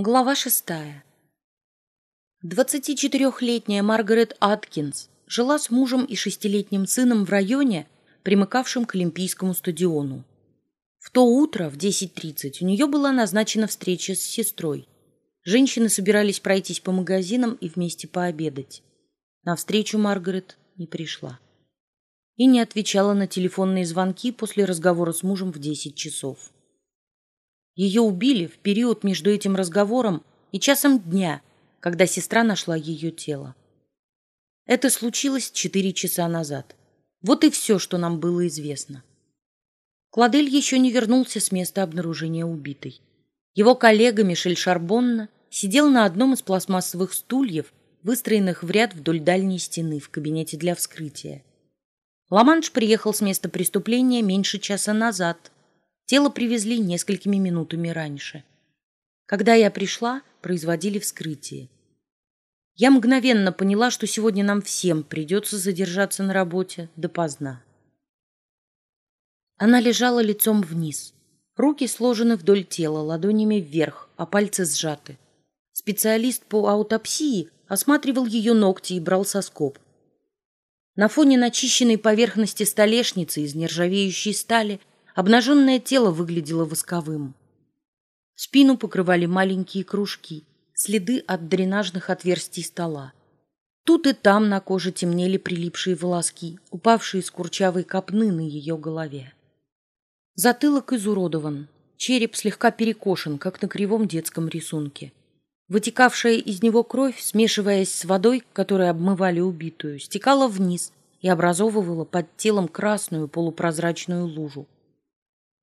Глава шестая. 24-летняя Маргарет Аткинс жила с мужем и шестилетним сыном в районе, примыкавшем к Олимпийскому стадиону. В то утро в 10.30 у нее была назначена встреча с сестрой. Женщины собирались пройтись по магазинам и вместе пообедать. На встречу Маргарет не пришла. И не отвечала на телефонные звонки после разговора с мужем в 10 часов. Ее убили в период между этим разговором и часом дня, когда сестра нашла ее тело. Это случилось четыре часа назад. Вот и все, что нам было известно. Кладель еще не вернулся с места обнаружения убитой. Его коллега Мишель Шарбонна сидел на одном из пластмассовых стульев, выстроенных в ряд вдоль дальней стены в кабинете для вскрытия. Ламанш приехал с места преступления меньше часа назад – Тело привезли несколькими минутами раньше. Когда я пришла, производили вскрытие. Я мгновенно поняла, что сегодня нам всем придется задержаться на работе допоздна. Она лежала лицом вниз. Руки сложены вдоль тела, ладонями вверх, а пальцы сжаты. Специалист по аутопсии осматривал ее ногти и брал соскоб. На фоне начищенной поверхности столешницы из нержавеющей стали Обнаженное тело выглядело восковым. Спину покрывали маленькие кружки, следы от дренажных отверстий стола. Тут и там на коже темнели прилипшие волоски, упавшие с курчавой копны на ее голове. Затылок изуродован, череп слегка перекошен, как на кривом детском рисунке. Вытекавшая из него кровь, смешиваясь с водой, которой обмывали убитую, стекала вниз и образовывала под телом красную полупрозрачную лужу.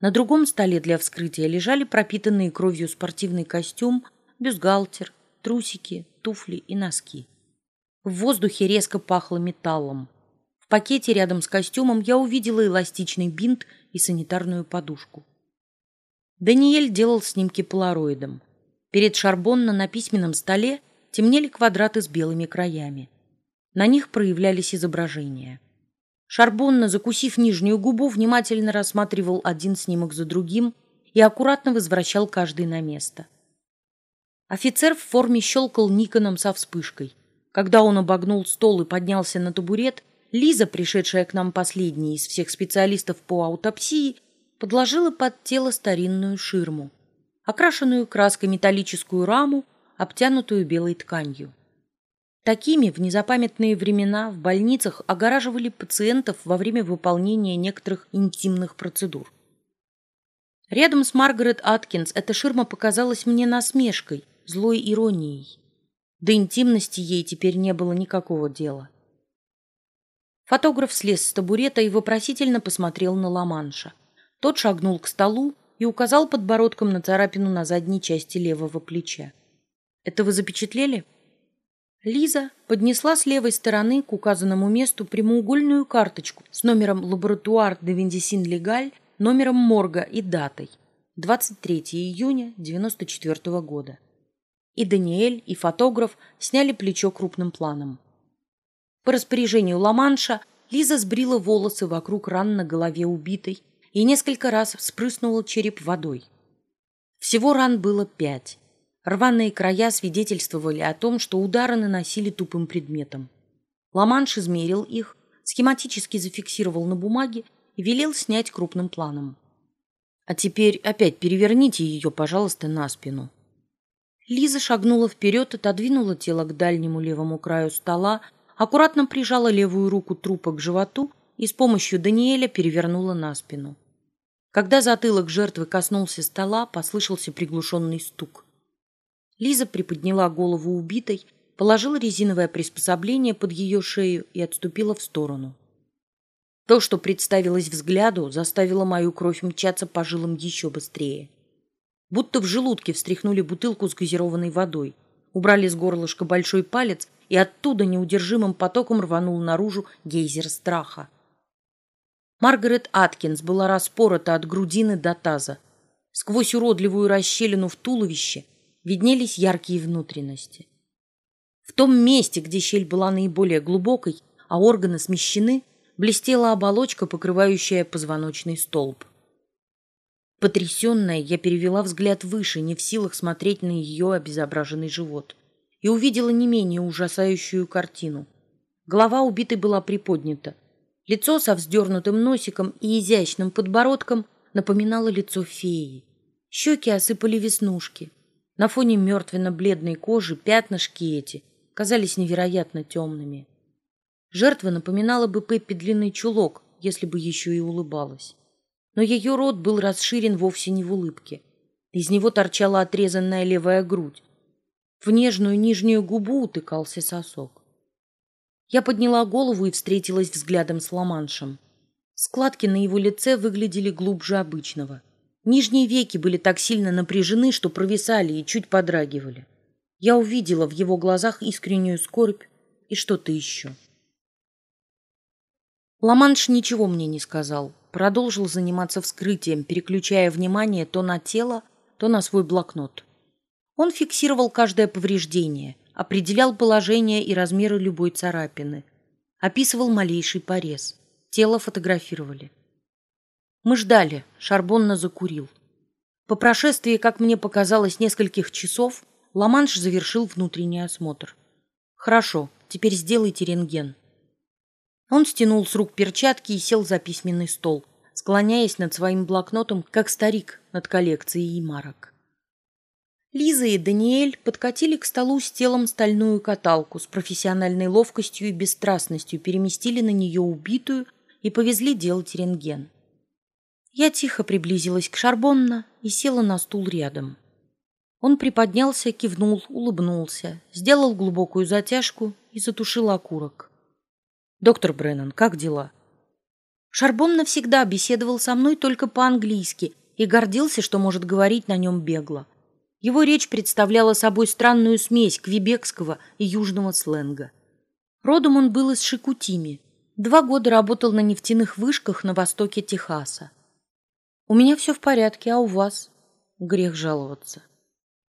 На другом столе для вскрытия лежали пропитанные кровью спортивный костюм, бюстгальтер, трусики, туфли и носки. В воздухе резко пахло металлом. В пакете рядом с костюмом я увидела эластичный бинт и санитарную подушку. Даниэль делал снимки полароидом. Перед Шарбонна на письменном столе темнели квадраты с белыми краями. На них проявлялись изображения. Шарбонна, закусив нижнюю губу, внимательно рассматривал один снимок за другим и аккуратно возвращал каждый на место. Офицер в форме щелкал Никоном со вспышкой. Когда он обогнул стол и поднялся на табурет, Лиза, пришедшая к нам последней из всех специалистов по аутопсии, подложила под тело старинную ширму, окрашенную краской металлическую раму, обтянутую белой тканью. Такими в незапамятные времена в больницах огораживали пациентов во время выполнения некоторых интимных процедур. Рядом с Маргарет Аткинс эта ширма показалась мне насмешкой, злой иронией. До интимности ей теперь не было никакого дела. Фотограф слез с табурета и вопросительно посмотрел на Ламанша. Тот шагнул к столу и указал подбородком на царапину на задней части левого плеча. «Это вы запечатлели?» Лиза поднесла с левой стороны к указанному месту прямоугольную карточку с номером «Лаборатуар де Вендисин Легаль», номером морга и датой 23 июня 94 года. И Даниэль, и фотограф сняли плечо крупным планом. По распоряжению Ламанша Лиза сбрила волосы вокруг ран на голове убитой и несколько раз вспрыснула череп водой. Всего ран было пять. Рваные края свидетельствовали о том, что удары наносили тупым предметом. Ламанш измерил их, схематически зафиксировал на бумаге и велел снять крупным планом. «А теперь опять переверните ее, пожалуйста, на спину». Лиза шагнула вперед, отодвинула тело к дальнему левому краю стола, аккуратно прижала левую руку трупа к животу и с помощью Даниэля перевернула на спину. Когда затылок жертвы коснулся стола, послышался приглушенный стук. Лиза приподняла голову убитой, положила резиновое приспособление под ее шею и отступила в сторону. То, что представилось взгляду, заставило мою кровь мчаться по жилам еще быстрее. Будто в желудке встряхнули бутылку с газированной водой, убрали с горлышка большой палец, и оттуда неудержимым потоком рванул наружу гейзер страха. Маргарет Аткинс была распорота от грудины до таза. Сквозь уродливую расщелину в туловище виднелись яркие внутренности. В том месте, где щель была наиболее глубокой, а органы смещены, блестела оболочка, покрывающая позвоночный столб. Потрясенная, я перевела взгляд выше, не в силах смотреть на ее обезображенный живот, и увидела не менее ужасающую картину. Голова убитой была приподнята. Лицо со вздернутым носиком и изящным подбородком напоминало лицо феи. Щеки осыпали веснушки. На фоне мертвенно-бледной кожи пятнышки эти казались невероятно темными. Жертва напоминала бы Пеппи длинный чулок, если бы еще и улыбалась. Но ее рот был расширен вовсе не в улыбке. Из него торчала отрезанная левая грудь. В нежную нижнюю губу утыкался сосок. Я подняла голову и встретилась взглядом с Ламаншем. Складки на его лице выглядели глубже обычного. Нижние веки были так сильно напряжены, что провисали и чуть подрагивали. Я увидела в его глазах искреннюю скорбь и что-то еще. Ламанш ничего мне не сказал, продолжил заниматься вскрытием, переключая внимание то на тело, то на свой блокнот. Он фиксировал каждое повреждение, определял положение и размеры любой царапины, описывал малейший порез. Тело фотографировали. Мы ждали, Шарбонна закурил. По прошествии, как мне показалось, нескольких часов, Ламанш завершил внутренний осмотр. «Хорошо, теперь сделайте рентген». Он стянул с рук перчатки и сел за письменный стол, склоняясь над своим блокнотом, как старик над коллекцией марок. Лиза и Даниэль подкатили к столу с телом стальную каталку, с профессиональной ловкостью и бесстрастностью переместили на нее убитую и повезли делать рентген. Я тихо приблизилась к Шарбонна и села на стул рядом. Он приподнялся, кивнул, улыбнулся, сделал глубокую затяжку и затушил окурок. «Доктор Бреннан, как дела?» Шарбон навсегда беседовал со мной только по-английски и гордился, что может говорить на нем бегло. Его речь представляла собой странную смесь квебекского и южного сленга. Родом он был из Шикутими. Два года работал на нефтяных вышках на востоке Техаса. У меня все в порядке, а у вас? Грех жаловаться.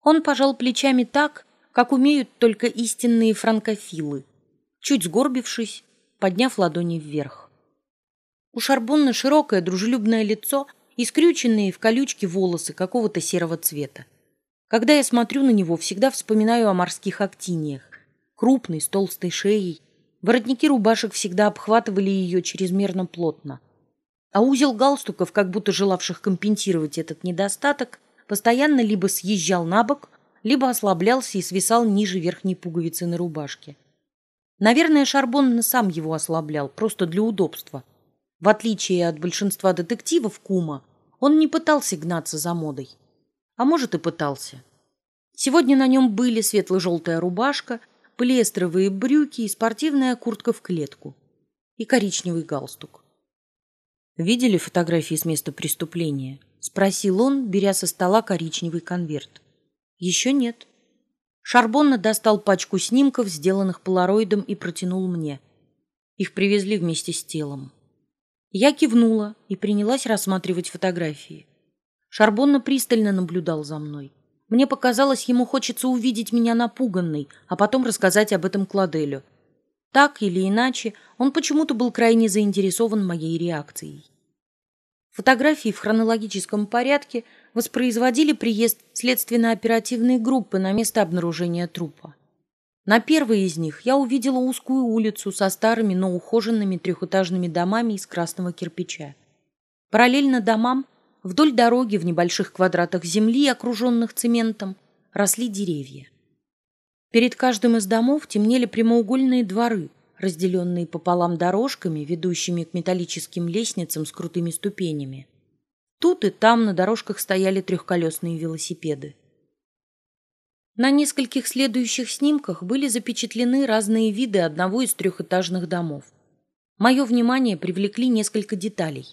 Он пожал плечами так, как умеют только истинные франкофилы, чуть сгорбившись, подняв ладони вверх. У Шарбонны широкое дружелюбное лицо и скрюченные в колючки волосы какого-то серого цвета. Когда я смотрю на него, всегда вспоминаю о морских актиниях. Крупный, с толстой шеей. Воротники рубашек всегда обхватывали ее чрезмерно плотно а узел галстуков, как будто желавших компенсировать этот недостаток, постоянно либо съезжал на бок, либо ослаблялся и свисал ниже верхней пуговицы на рубашке. Наверное, Шарбон сам его ослаблял, просто для удобства. В отличие от большинства детективов Кума, он не пытался гнаться за модой. А может и пытался. Сегодня на нем были светло-желтая рубашка, полиэстровые брюки и спортивная куртка в клетку. И коричневый галстук. Видели фотографии с места преступления? Спросил он, беря со стола коричневый конверт. Еще нет. Шарбонна достал пачку снимков, сделанных полароидом, и протянул мне. Их привезли вместе с телом. Я кивнула и принялась рассматривать фотографии. Шарбонна пристально наблюдал за мной. Мне показалось, ему хочется увидеть меня напуганной, а потом рассказать об этом Кладелю. Так или иначе, он почему-то был крайне заинтересован моей реакцией. Фотографии в хронологическом порядке воспроизводили приезд следственно-оперативной группы на место обнаружения трупа. На первой из них я увидела узкую улицу со старыми, но ухоженными трехэтажными домами из красного кирпича. Параллельно домам, вдоль дороги в небольших квадратах земли, окруженных цементом, росли деревья. Перед каждым из домов темнели прямоугольные дворы, разделенные пополам дорожками, ведущими к металлическим лестницам с крутыми ступенями. Тут и там на дорожках стояли трехколесные велосипеды. На нескольких следующих снимках были запечатлены разные виды одного из трехэтажных домов. Мое внимание привлекли несколько деталей.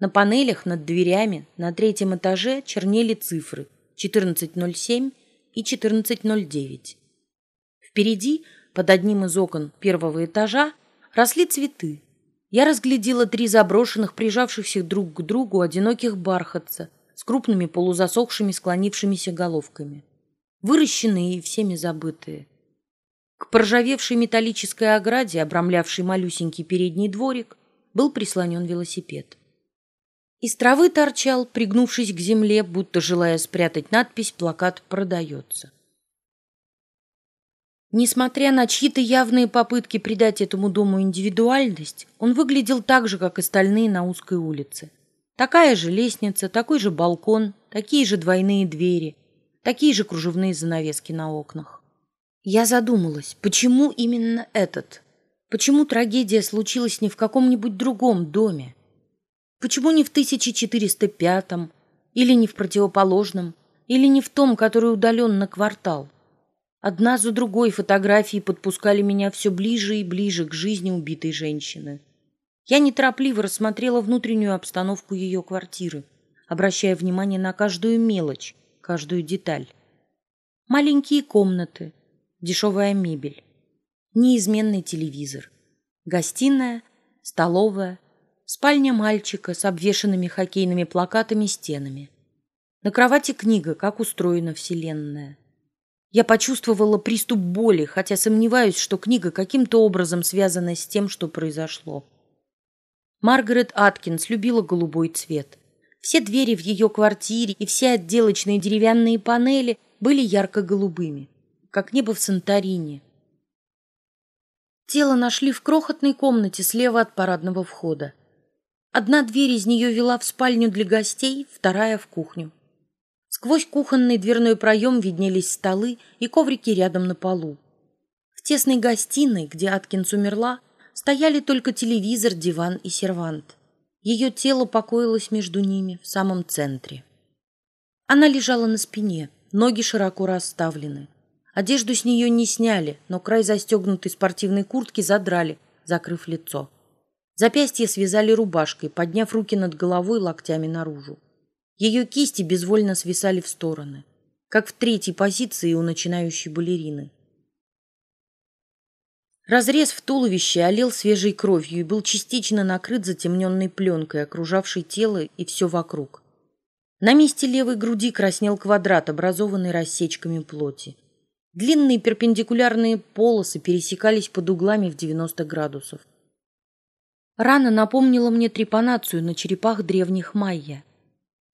На панелях над дверями на третьем этаже чернели цифры 1407 и 1409. Впереди, под одним из окон первого этажа, росли цветы. Я разглядела три заброшенных, прижавшихся друг к другу одиноких бархатца с крупными полузасохшими склонившимися головками. Выращенные и всеми забытые. К поржавевшей металлической ограде, обрамлявшей малюсенький передний дворик, был прислонен велосипед. Из травы торчал, пригнувшись к земле, будто желая спрятать надпись, плакат «Продается». Несмотря на чьи-то явные попытки придать этому дому индивидуальность, он выглядел так же, как остальные на узкой улице. Такая же лестница, такой же балкон, такие же двойные двери, такие же кружевные занавески на окнах. Я задумалась, почему именно этот? Почему трагедия случилась не в каком-нибудь другом доме? Почему не в 1405 или не в противоположном, или не в том, который удален на квартал? Одна за другой фотографии подпускали меня все ближе и ближе к жизни убитой женщины. Я неторопливо рассмотрела внутреннюю обстановку ее квартиры, обращая внимание на каждую мелочь, каждую деталь. Маленькие комнаты, дешевая мебель, неизменный телевизор, гостиная, столовая, спальня мальчика с обвешанными хоккейными плакатами стенами. На кровати книга «Как устроена Вселенная». Я почувствовала приступ боли, хотя сомневаюсь, что книга каким-то образом связана с тем, что произошло. Маргарет Аткинс любила голубой цвет. Все двери в ее квартире и все отделочные деревянные панели были ярко-голубыми, как небо в Санторине. Тело нашли в крохотной комнате слева от парадного входа. Одна дверь из нее вела в спальню для гостей, вторая — в кухню. Сквозь кухонный дверной проем виднелись столы и коврики рядом на полу. В тесной гостиной, где Аткинс умерла, стояли только телевизор, диван и сервант. Ее тело покоилось между ними в самом центре. Она лежала на спине, ноги широко расставлены. Одежду с нее не сняли, но край застегнутой спортивной куртки задрали, закрыв лицо. Запястья связали рубашкой, подняв руки над головой локтями наружу. Ее кисти безвольно свисали в стороны, как в третьей позиции у начинающей балерины. Разрез в туловище олел свежей кровью и был частично накрыт затемненной пленкой, окружавшей тело и все вокруг. На месте левой груди краснел квадрат, образованный рассечками плоти. Длинные перпендикулярные полосы пересекались под углами в 90 градусов. Рана напомнила мне трепанацию на черепах древних майя.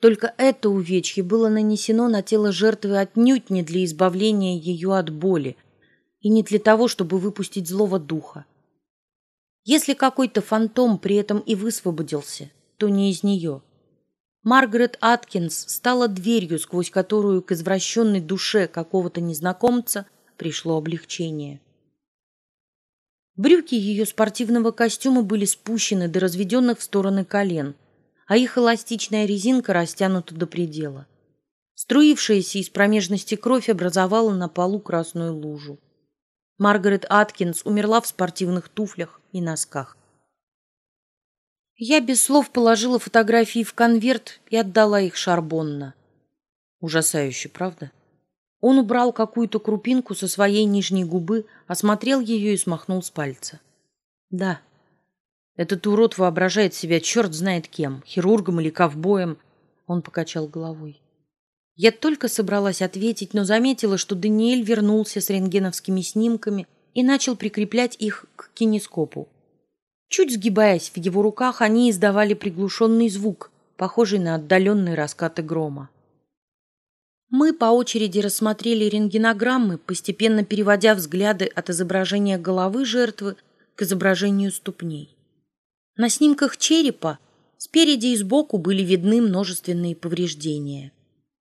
Только это увечье было нанесено на тело жертвы отнюдь не для избавления ее от боли и не для того, чтобы выпустить злого духа. Если какой-то фантом при этом и высвободился, то не из нее. Маргарет Аткинс стала дверью, сквозь которую к извращенной душе какого-то незнакомца пришло облегчение. Брюки ее спортивного костюма были спущены до разведенных в стороны колен – а их эластичная резинка растянута до предела. Струившаяся из промежности кровь образовала на полу красную лужу. Маргарет Аткинс умерла в спортивных туфлях и носках. Я без слов положила фотографии в конверт и отдала их Шарбонна. Ужасающе, правда? Он убрал какую-то крупинку со своей нижней губы, осмотрел ее и смахнул с пальца. Да, этот урод воображает себя черт знает кем, хирургом или ковбоем. Он покачал головой. Я только собралась ответить, но заметила, что Даниэль вернулся с рентгеновскими снимками и начал прикреплять их к кинескопу. Чуть сгибаясь в его руках, они издавали приглушенный звук, похожий на отдаленные раскаты грома. Мы по очереди рассмотрели рентгенограммы, постепенно переводя взгляды от изображения головы жертвы к изображению ступней. На снимках черепа спереди и сбоку были видны множественные повреждения.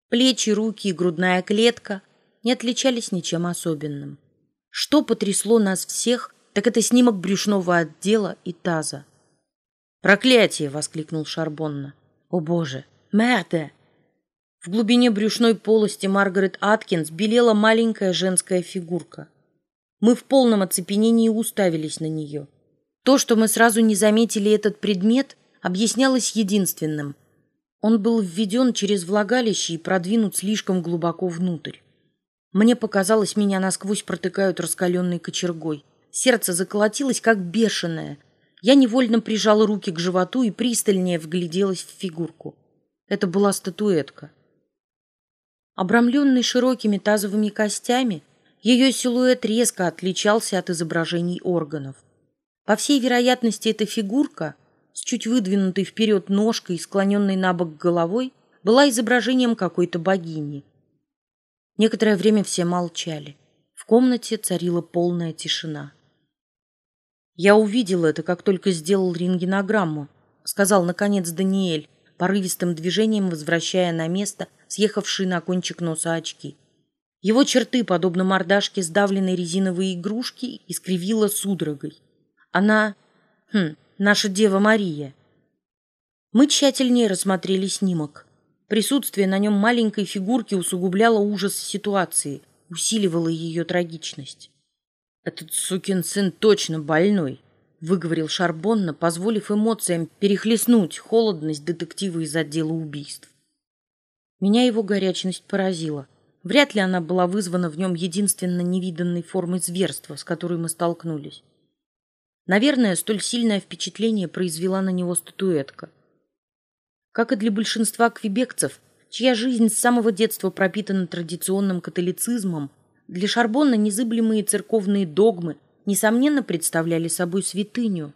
Плечи, руки и грудная клетка не отличались ничем особенным. Что потрясло нас всех, так это снимок брюшного отдела и таза. «Проклятие!» — воскликнул Шарбонна. «О боже! Мерде!» В глубине брюшной полости Маргарет Аткинс белела маленькая женская фигурка. Мы в полном оцепенении уставились на нее — то, что мы сразу не заметили этот предмет, объяснялось единственным. Он был введен через влагалище и продвинут слишком глубоко внутрь. Мне показалось, меня насквозь протыкают раскаленной кочергой. Сердце заколотилось, как бешеное. Я невольно прижала руки к животу и пристальнее вгляделась в фигурку. Это была статуэтка. Обрамленный широкими тазовыми костями, ее силуэт резко отличался от изображений органов. По всей вероятности, эта фигурка с чуть выдвинутой вперед ножкой и склоненной на бок головой, была изображением какой-то богини. Некоторое время все молчали. В комнате царила полная тишина. «Я увидел это, как только сделал рентгенограмму», — сказал, наконец, Даниэль, порывистым движением возвращая на место съехавшие на кончик носа очки. Его черты, подобно мордашке сдавленной резиновой игрушки, искривила судорогой. Она... Хм, наша Дева Мария. Мы тщательнее рассмотрели снимок. Присутствие на нем маленькой фигурки усугубляло ужас ситуации, усиливало ее трагичность. «Этот сукин сын точно больной», — выговорил Шарбонна, позволив эмоциям перехлестнуть холодность детектива из отдела убийств. Меня его горячность поразила. Вряд ли она была вызвана в нем единственно невиданной формой зверства, с которой мы столкнулись. Наверное, столь сильное впечатление произвела на него статуэтка. Как и для большинства квебекцев, чья жизнь с самого детства пропитана традиционным католицизмом, для Шарбонна незыблемые церковные догмы, несомненно, представляли собой святыню.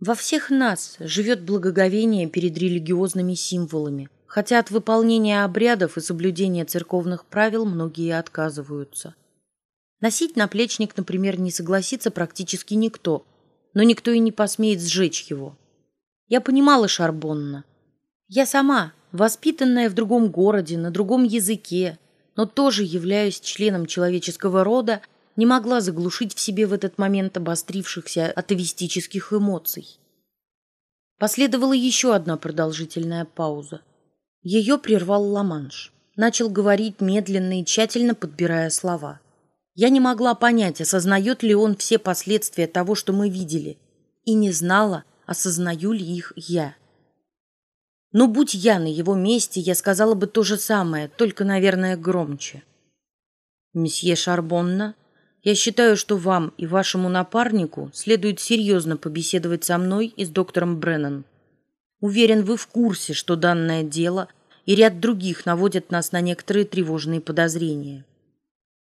Во всех нас живет благоговение перед религиозными символами, хотя от выполнения обрядов и соблюдения церковных правил многие отказываются. Носить наплечник, например, не согласится практически никто, но никто и не посмеет сжечь его. Я понимала Шарбонна. Я сама, воспитанная в другом городе, на другом языке, но тоже, являясь членом человеческого рода, не могла заглушить в себе в этот момент обострившихся атовистических эмоций. Последовала еще одна продолжительная пауза. Ее прервал Ламанш. Начал говорить медленно и тщательно подбирая слова. Я не могла понять, осознает ли он все последствия того, что мы видели, и не знала, осознаю ли их я. Но будь я на его месте, я сказала бы то же самое, только, наверное, громче. Месье Шарбонна, я считаю, что вам и вашему напарнику следует серьезно побеседовать со мной и с доктором Бреннан. Уверен, вы в курсе, что данное дело и ряд других наводят нас на некоторые тревожные подозрения.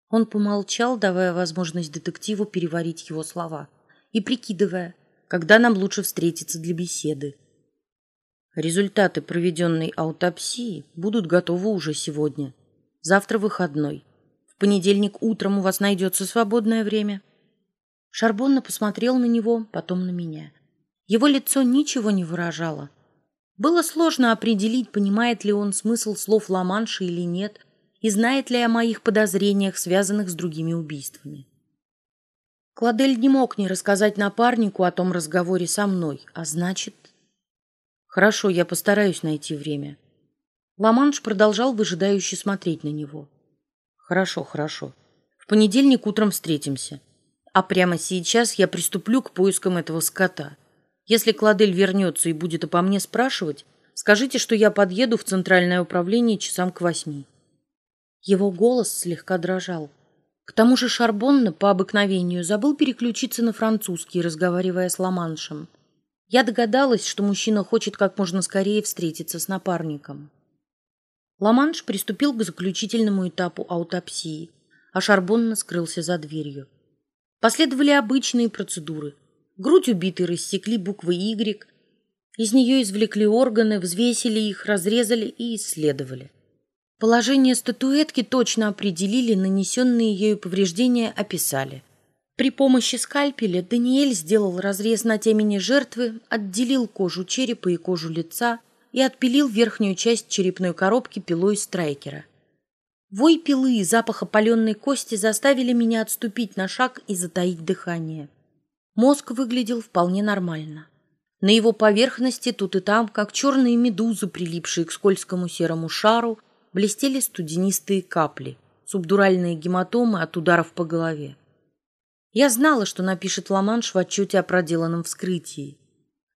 Он помолчал, давая возможность детективу переварить его слова и прикидывая, когда нам лучше встретиться для беседы. Результаты проведенной аутопсии будут готовы уже сегодня. Завтра выходной. В понедельник утром у вас найдется свободное время. Шарбонна посмотрел на него, потом на меня. Его лицо ничего не выражало. Было сложно определить, понимает ли он смысл слов Ламанши или нет, и знает ли о моих подозрениях, связанных с другими убийствами. Кладель не мог не рассказать напарнику о том разговоре со мной, а значит, Хорошо, я постараюсь найти время. Ламанш продолжал выжидающе смотреть на него. Хорошо, хорошо. В понедельник утром встретимся. А прямо сейчас я приступлю к поискам этого скота. Если Кладель вернется и будет обо мне спрашивать, скажите, что я подъеду в центральное управление часам к восьми. Его голос слегка дрожал. К тому же Шарбонна по обыкновению забыл переключиться на французский, разговаривая с Ламаншем. Я догадалась, что мужчина хочет как можно скорее встретиться с напарником. Ламанш приступил к заключительному этапу аутопсии, а Шарбонна скрылся за дверью. Последовали обычные процедуры. Грудь убитой рассекли буквы «Y», из нее извлекли органы, взвесили их, разрезали и исследовали. Положение статуэтки точно определили, нанесенные ею повреждения описали. При помощи скальпеля Даниэль сделал разрез на темени жертвы, отделил кожу черепа и кожу лица и отпилил верхнюю часть черепной коробки пилой страйкера. Вой пилы и запах опаленной кости заставили меня отступить на шаг и затаить дыхание. Мозг выглядел вполне нормально. На его поверхности тут и там, как черные медузы, прилипшие к скользкому серому шару, блестели студенистые капли, субдуральные гематомы от ударов по голове. Я знала, что напишет Ламанш в отчете о проделанном вскрытии.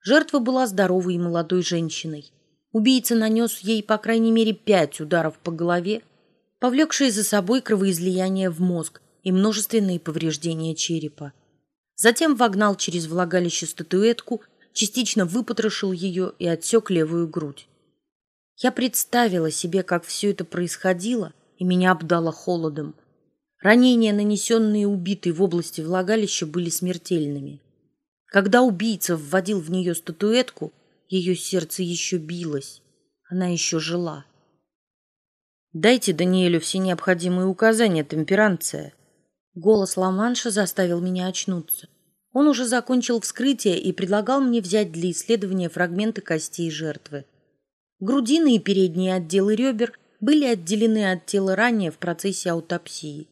Жертва была здоровой и молодой женщиной. Убийца нанес ей по крайней мере пять ударов по голове, повлекшие за собой кровоизлияние в мозг и множественные повреждения черепа. Затем вогнал через влагалище статуэтку, частично выпотрошил ее и отсек левую грудь. Я представила себе, как все это происходило, и меня обдало холодом. Ранения, нанесенные убитой в области влагалища, были смертельными. Когда убийца вводил в нее статуэтку, ее сердце еще билось. Она еще жила. «Дайте Даниэлю все необходимые указания, темперанция». Голос Ламанша заставил меня очнуться. Он уже закончил вскрытие и предлагал мне взять для исследования фрагменты костей жертвы. Грудины и передние отделы ребер были отделены от тела ранее в процессе аутопсии.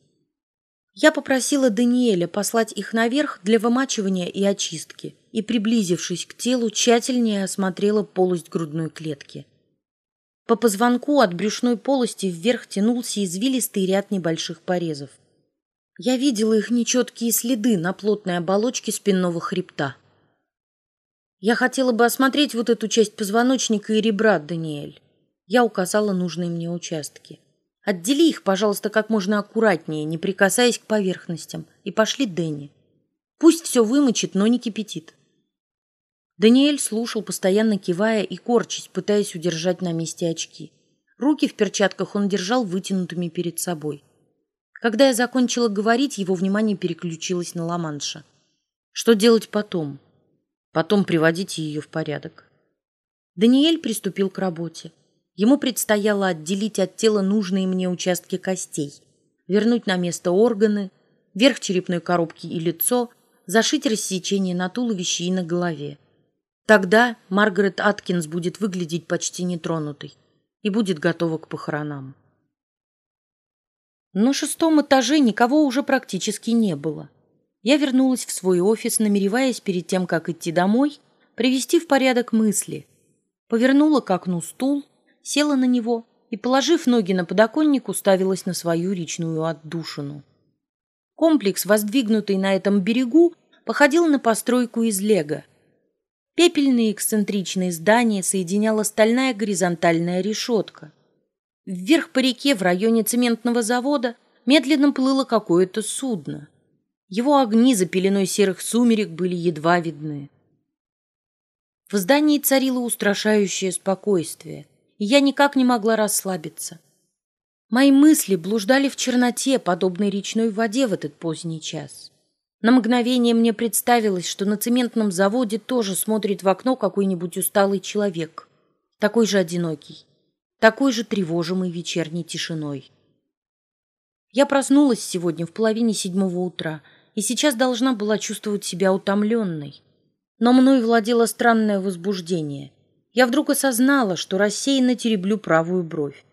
Я попросила Даниэля послать их наверх для вымачивания и очистки и, приблизившись к телу, тщательнее осмотрела полость грудной клетки. По позвонку от брюшной полости вверх тянулся извилистый ряд небольших порезов. Я видела их нечеткие следы на плотной оболочке спинного хребта. Я хотела бы осмотреть вот эту часть позвоночника и ребра, Даниэль. Я указала нужные мне участки. Отдели их, пожалуйста, как можно аккуратнее, не прикасаясь к поверхностям, и пошли Дэнни. Пусть все вымочит, но не кипятит. Даниэль слушал, постоянно кивая и корчась, пытаясь удержать на месте очки. Руки в перчатках он держал вытянутыми перед собой. Когда я закончила говорить, его внимание переключилось на Ламанша. Что делать потом? Потом приводите ее в порядок. Даниэль приступил к работе. Ему предстояло отделить от тела нужные мне участки костей, вернуть на место органы, верх черепной коробки и лицо, зашить рассечение на туловище и на голове. Тогда Маргарет Аткинс будет выглядеть почти нетронутой и будет готова к похоронам. На шестом этаже никого уже практически не было. Я вернулась в свой офис, намереваясь перед тем, как идти домой, привести в порядок мысли. Повернула к окну стул, села на него и, положив ноги на подоконник, уставилась на свою речную отдушину. Комплекс, воздвигнутый на этом берегу, походил на постройку из лего. Пепельные эксцентричные здания соединяла стальная горизонтальная решетка. Вверх по реке в районе цементного завода медленно плыло какое-то судно. Его огни за пеленой серых сумерек были едва видны. В здании царило устрашающее спокойствие, и я никак не могла расслабиться. Мои мысли блуждали в черноте, подобной речной воде в этот поздний час. На мгновение мне представилось, что на цементном заводе тоже смотрит в окно какой-нибудь усталый человек, такой же одинокий такой же тревожимой вечерней тишиной. Я проснулась сегодня в половине седьмого утра и сейчас должна была чувствовать себя утомленной. Но мной владело странное возбуждение. Я вдруг осознала, что рассеянно тереблю правую бровь.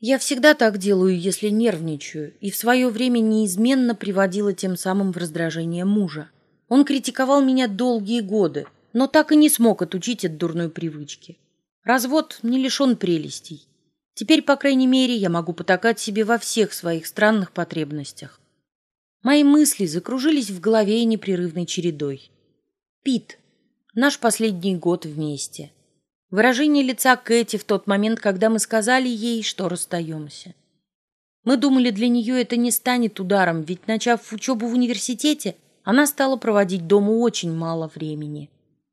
Я всегда так делаю, если нервничаю, и в свое время неизменно приводила тем самым в раздражение мужа. Он критиковал меня долгие годы, но так и не смог отучить от дурной привычки. Развод не лишен прелестей. Теперь, по крайней мере, я могу потакать себе во всех своих странных потребностях. Мои мысли закружились в голове непрерывной чередой. Пит. Наш последний год вместе. Выражение лица Кэти в тот момент, когда мы сказали ей, что расстаемся. Мы думали, для нее это не станет ударом, ведь, начав учебу в университете, она стала проводить дома очень мало времени.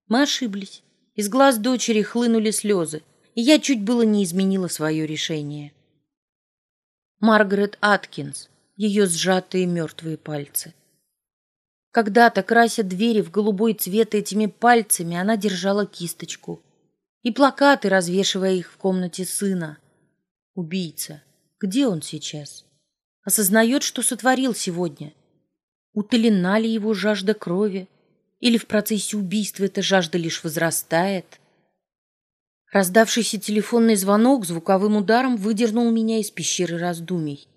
Мы ошиблись. Из глаз дочери хлынули слезы и я чуть было не изменила свое решение. Маргарет Аткинс, ее сжатые мертвые пальцы. Когда-то, крася двери в голубой цвет этими пальцами, она держала кисточку и плакаты, развешивая их в комнате сына. Убийца. Где он сейчас? Осознает, что сотворил сегодня? Утолена ли его жажда крови? Или в процессе убийства эта жажда лишь возрастает? Раздавшийся телефонный звонок звуковым ударом выдернул меня из пещеры раздумий.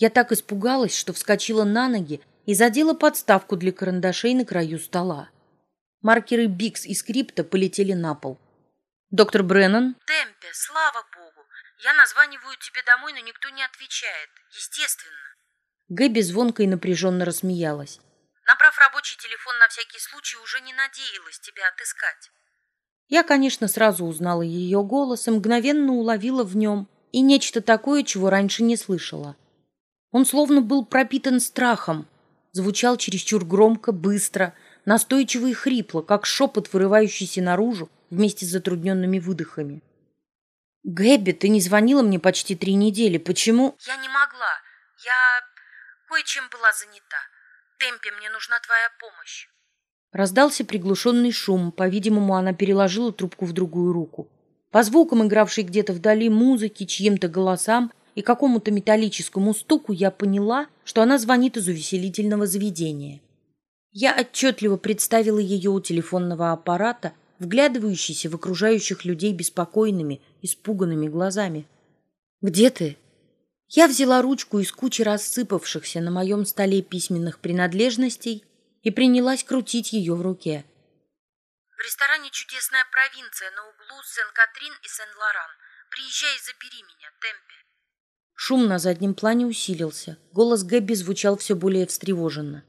Я так испугалась, что вскочила на ноги и задела подставку для карандашей на краю стола. Маркеры Бикс и скрипта полетели на пол. «Доктор Бреннан?» «Темпе, слава богу! Я названиваю тебе домой, но никто не отвечает. Естественно». Гэби звонко и напряженно рассмеялась. Набрав рабочий телефон на всякий случай, уже не надеялась тебя отыскать. Я, конечно, сразу узнала ее голос и мгновенно уловила в нем и нечто такое, чего раньше не слышала. Он словно был пропитан страхом, звучал чересчур громко, быстро, настойчиво и хрипло, как шепот, вырывающийся наружу вместе с затрудненными выдохами. «Гэбби, ты не звонила мне почти три недели. Почему?» «Я не могла. Я кое-чем была занята. Темпе, мне нужна твоя помощь». Раздался приглушенный шум. По-видимому, она переложила трубку в другую руку. По звукам, игравшей где-то вдали музыки, чьим-то голосам и какому-то металлическому стуку, я поняла, что она звонит из увеселительного заведения. Я отчетливо представила ее у телефонного аппарата, вглядывающейся в окружающих людей беспокойными, испуганными глазами. «Где ты?» Я взяла ручку из кучи рассыпавшихся на моем столе письменных принадлежностей и принялась крутить ее в руке. В ресторане «Чудесная провинция» на углу Сен-Катрин и Сен-Лоран. Приезжай и забери меня, Темпе. Шум на заднем плане усилился. Голос Гэбби звучал все более встревоженно.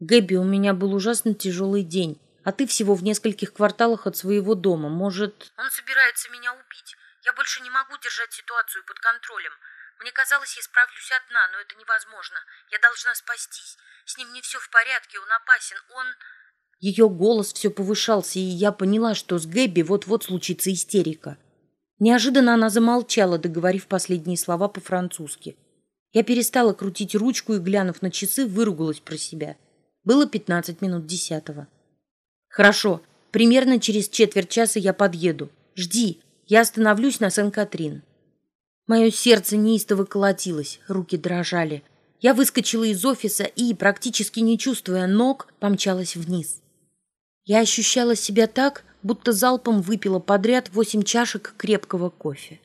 «Гэбби, у меня был ужасно тяжелый день, а ты всего в нескольких кварталах от своего дома. Может...» «Он собирается меня убить. Я больше не могу держать ситуацию под контролем. Мне казалось, я справлюсь одна, но это невозможно. Я должна спастись. С ним не все в порядке, он опасен, он...» Ее голос все повышался, и я поняла, что с Гэбби вот-вот случится истерика. Неожиданно она замолчала, договорив последние слова по-французски. Я перестала крутить ручку и, глянув на часы, выругалась про себя. Было пятнадцать минут десятого. «Хорошо, примерно через четверть часа я подъеду. Жди, я остановлюсь на Сен-Катрин». Мое сердце неистово колотилось, руки дрожали. Я выскочила из офиса и, практически не чувствуя ног, помчалась вниз. Я ощущала себя так, будто залпом выпила подряд восемь чашек крепкого кофе.